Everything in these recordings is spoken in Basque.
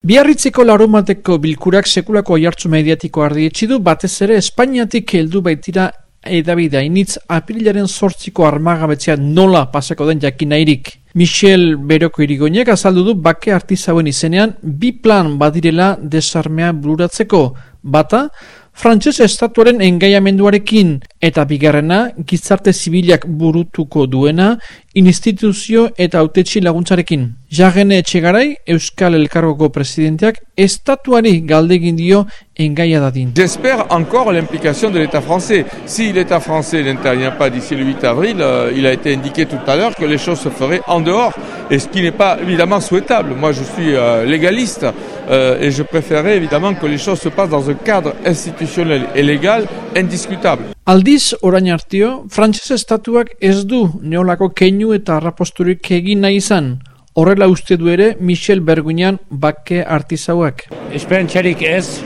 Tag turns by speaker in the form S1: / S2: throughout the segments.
S1: Biarritzeko larumateko bilkurak sekulako oiartzu mediatiko ardietsi du batez ere Espainiatik heldu baitira edabidea initz apirilaren sortziko armagabetzea nola pasako den jakinairik. Michel Beroko irigoinek azaldu du bake artizauen izenean bi plan badirela desarmea bururatzeko. Bata, Frantses estatuaren engaiamenduarekin eta bigarrena gizarte zibilak burutuko duena instituzio eta autetxi laguntzarekin. Jagene Etxegarai, Euskal Elkargoko presidenteak, estatuari galdegin dio engaia dadin.
S2: J'espère encore l'implication de l'État français. Si l'État français n'intervient pas d'ici le 8 avril, euh, il a été indiqué tout à l'heure que les choses se feraient en dehors, et ce qui n'est pas évidemment souhaitable. Moi, je suis euh, légaliste, euh, et je préférerais évidemment que les choses se passent dans un cadre institutionnel et légal indiscutable.
S1: Aldiz, orain hartio, Frantses estatuak ez du neolako keinu eta arraposturik egin nahi izan. Horrela uste du ere Michel Berguinan bake artizauak.
S3: Esperantzarik ez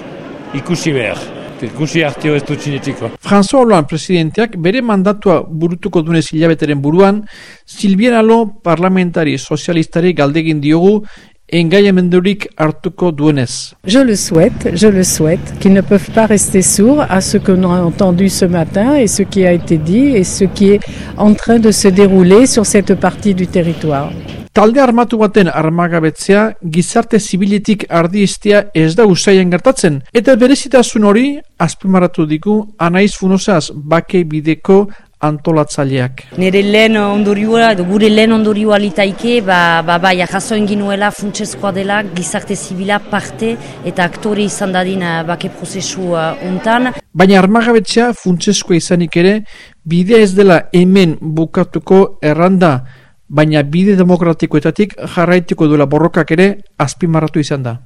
S3: ikusi behar. Ikusi hartio ez dut sinetiko.
S1: François Hollande presidenteak bere mandatua burutuko dunez hilabeteren buruan, Silvien Alo parlamentari sozialistari galdegin diogu engaiamendurik hartuko duenez.
S4: Je le souhaite, je le souhaite, qu'ils ne peuvent pas rester sourds à ce que nous avons entendu ce matin et ce qui a été dit et ce qui est en train de se dérouler sur cette partie du territoire.
S1: Talde armatu baten armagabetzea gizarte zibiletik ardiestea ez da usaien gertatzen, eta berezitasun hori azpimarratu diku anaiz funosaz bake bideko antolatzaileak.
S5: Nire lehen ondorioa, gure lehen ondorioa litaike, ba, ba, ba, jaso ginuela funtsezkoa dela gizarte zibila parte eta aktore izan dadin bake prozesu untan.
S1: Baina armagabetzea funtsezkoa izanik ere, bidea ez dela hemen bukatuko erranda, baina bide demokratikoetatik jarraituko duela borrokak ere azpimarratu izan da.